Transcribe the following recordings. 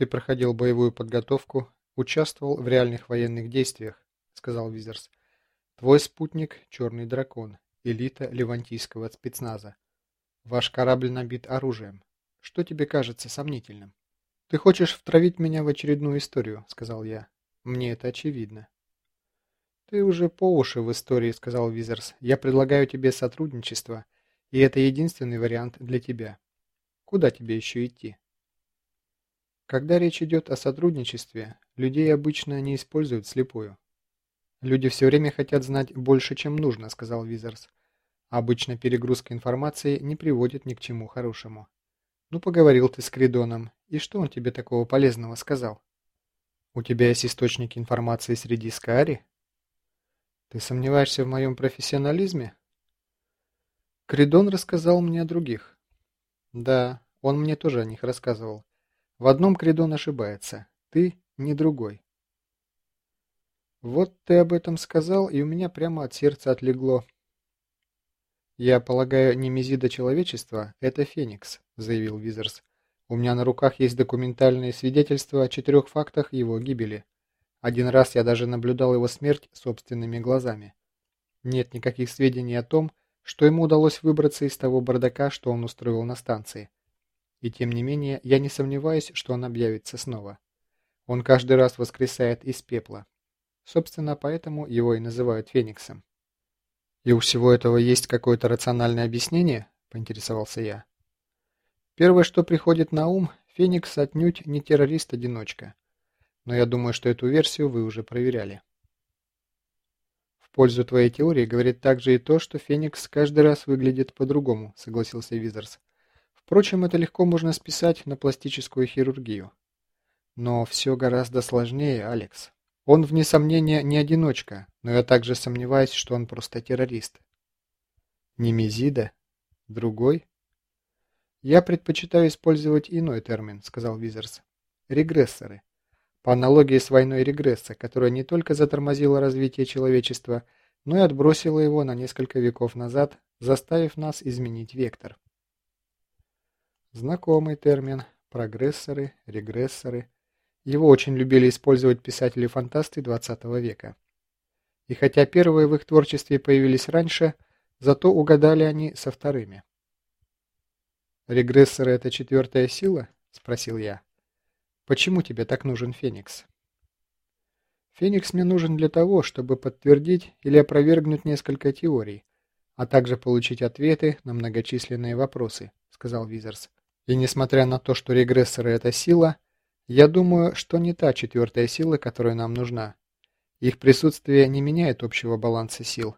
Ты проходил боевую подготовку, участвовал в реальных военных действиях, сказал Визерс. Твой спутник – черный дракон, элита левантийского спецназа. Ваш корабль набит оружием. Что тебе кажется сомнительным? Ты хочешь втравить меня в очередную историю, сказал я. Мне это очевидно. Ты уже по уши в истории, сказал Визерс. Я предлагаю тебе сотрудничество, и это единственный вариант для тебя. Куда тебе еще идти? Когда речь идет о сотрудничестве, людей обычно не используют слепую. Люди все время хотят знать больше, чем нужно, сказал Визерс. Обычно перегрузка информации не приводит ни к чему хорошему. Ну, поговорил ты с Кридоном, и что он тебе такого полезного сказал? У тебя есть источники информации среди Скари? Ты сомневаешься в моем профессионализме? Кридон рассказал мне о других. Да, он мне тоже о них рассказывал. В одном Кридон ошибается. Ты не другой. Вот ты об этом сказал, и у меня прямо от сердца отлегло. «Я полагаю, немезида человечества – это Феникс», – заявил Визерс. «У меня на руках есть документальные свидетельства о четырех фактах его гибели. Один раз я даже наблюдал его смерть собственными глазами. Нет никаких сведений о том, что ему удалось выбраться из того бардака, что он устроил на станции. И тем не менее, я не сомневаюсь, что он объявится снова. Он каждый раз воскресает из пепла. Собственно, поэтому его и называют Фениксом. «И у всего этого есть какое-то рациональное объяснение?» – поинтересовался я. Первое, что приходит на ум, Феникс отнюдь не террорист-одиночка. Но я думаю, что эту версию вы уже проверяли. В пользу твоей теории говорит также и то, что Феникс каждый раз выглядит по-другому, согласился Визерс. Впрочем, это легко можно списать на пластическую хирургию. Но все гораздо сложнее, Алекс. Он, вне сомнения, не одиночка, но я также сомневаюсь, что он просто террорист. Немезида? Другой? Я предпочитаю использовать иной термин, сказал Визерс. Регрессоры. По аналогии с войной регресса, которая не только затормозила развитие человечества, но и отбросила его на несколько веков назад, заставив нас изменить вектор. Знакомый термин. Прогрессоры, регрессоры. Его очень любили использовать писатели-фантасты XX века. И хотя первые в их творчестве появились раньше, зато угадали они со вторыми. «Регрессоры — это четвертая сила?» — спросил я. «Почему тебе так нужен Феникс?» «Феникс мне нужен для того, чтобы подтвердить или опровергнуть несколько теорий, а также получить ответы на многочисленные вопросы», — сказал Визерс. «И несмотря на то, что регрессоры — это сила, — я думаю, что не та четвертая сила, которая нам нужна. Их присутствие не меняет общего баланса сил.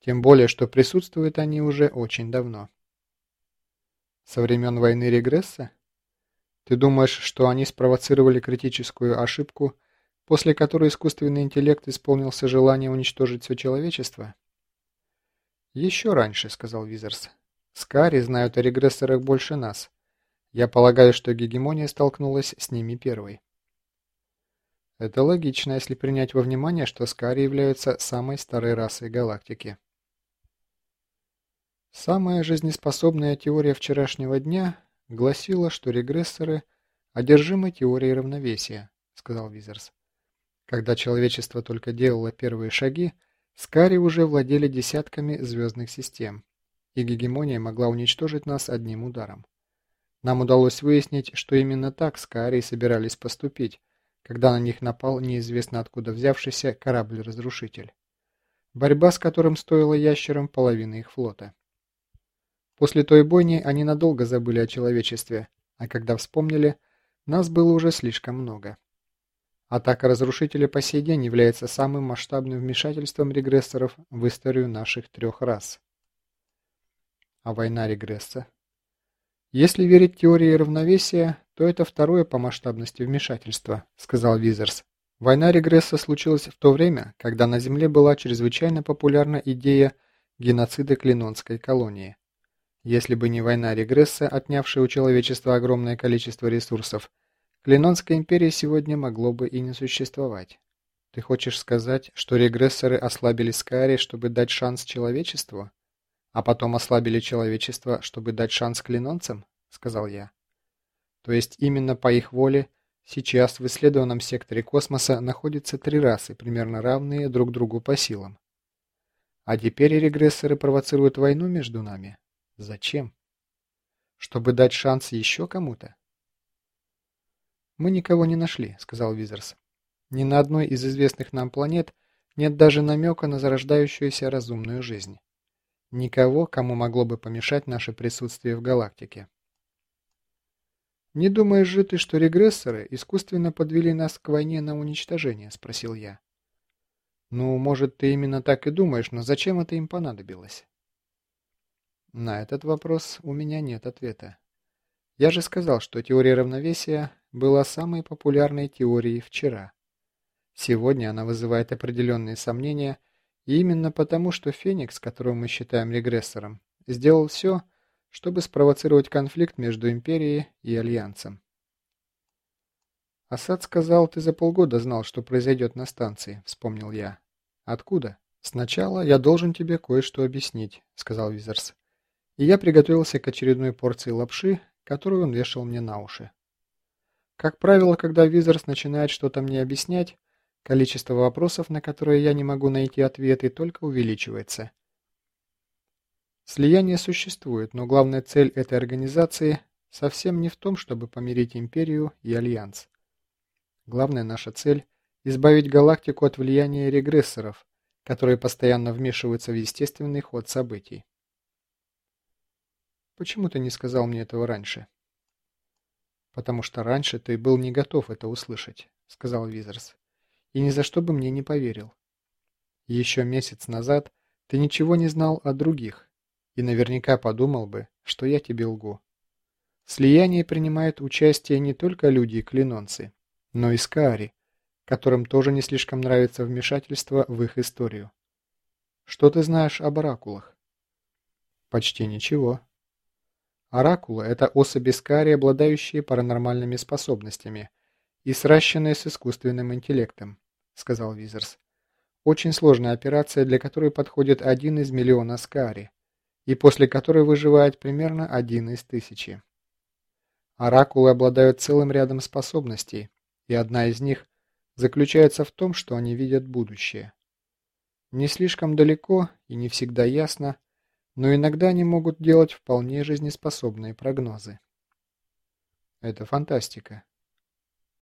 Тем более, что присутствуют они уже очень давно. Со времен войны регресса? Ты думаешь, что они спровоцировали критическую ошибку, после которой искусственный интеллект исполнился желание уничтожить все человечество? Еще раньше, сказал Визерс. Скари знают о регрессорах больше нас. Я полагаю, что гегемония столкнулась с ними первой. Это логично, если принять во внимание, что Скари являются самой старой расой галактики. Самая жизнеспособная теория вчерашнего дня гласила, что регрессоры одержимы теорией равновесия, сказал Визерс. Когда человечество только делало первые шаги, Скари уже владели десятками звездных систем, и гегемония могла уничтожить нас одним ударом. Нам удалось выяснить, что именно так Скаари собирались поступить, когда на них напал неизвестно откуда взявшийся корабль-разрушитель. Борьба с которым стоила ящерам половины их флота. После той бойни они надолго забыли о человечестве, а когда вспомнили, нас было уже слишком много. Атака разрушителя по сей день является самым масштабным вмешательством регрессоров в историю наших трех рас. А война регресса «Если верить теории равновесия, то это второе по масштабности вмешательство», — сказал Визерс. Война регресса случилась в то время, когда на Земле была чрезвычайно популярна идея геноцида Клинонской колонии. Если бы не война регресса, отнявшая у человечества огромное количество ресурсов, Клинонская империя сегодня могло бы и не существовать. Ты хочешь сказать, что регрессоры ослабили Скари, чтобы дать шанс человечеству? «А потом ослабили человечество, чтобы дать шанс клинонцам?» — сказал я. «То есть именно по их воле Сейчас в исследованном секторе космоса находятся три расы, примерно равные друг другу по силам. А теперь регрессоры провоцируют войну между нами. Зачем? Чтобы дать шанс еще кому-то? «Мы никого не нашли», — сказал Визерс. «Ни на одной из известных нам планет нет даже намека на зарождающуюся разумную жизнь. Никого, кому могло бы помешать наше присутствие в галактике». «Не думаешь же ты, что регрессоры искусственно подвели нас к войне на уничтожение?» – спросил я. «Ну, может, ты именно так и думаешь, но зачем это им понадобилось?» На этот вопрос у меня нет ответа. Я же сказал, что теория равновесия была самой популярной теорией вчера. Сегодня она вызывает определенные сомнения, и именно потому, что Феникс, которого мы считаем регрессором, сделал все, чтобы спровоцировать конфликт между Империей и Альянсом. «Асад сказал, ты за полгода знал, что произойдет на станции», — вспомнил я. «Откуда?» «Сначала я должен тебе кое-что объяснить», — сказал Визерс. И я приготовился к очередной порции лапши, которую он вешал мне на уши. Как правило, когда Визерс начинает что-то мне объяснять, количество вопросов, на которые я не могу найти ответы, только увеличивается. Слияние существует, но главная цель этой организации совсем не в том, чтобы помирить Империю и Альянс. Главная наша цель – избавить галактику от влияния регрессоров, которые постоянно вмешиваются в естественный ход событий. Почему ты не сказал мне этого раньше? Потому что раньше ты был не готов это услышать, сказал Визерс. И ни за что бы мне не поверил. Еще месяц назад ты ничего не знал о других, и наверняка подумал бы, что я тебе лгу. В слиянии принимают участие не только люди и клинонцы, но и скаари, которым тоже не слишком нравится вмешательство в их историю. Что ты знаешь об оракулах? Почти ничего. Оракулы – это особи скаари, обладающие паранормальными способностями и сращенные с искусственным интеллектом, сказал Визерс. Очень сложная операция, для которой подходит один из миллиона скаари и после которой выживает примерно один из тысячи. Оракулы обладают целым рядом способностей, и одна из них заключается в том, что они видят будущее. Не слишком далеко и не всегда ясно, но иногда они могут делать вполне жизнеспособные прогнозы. Это фантастика.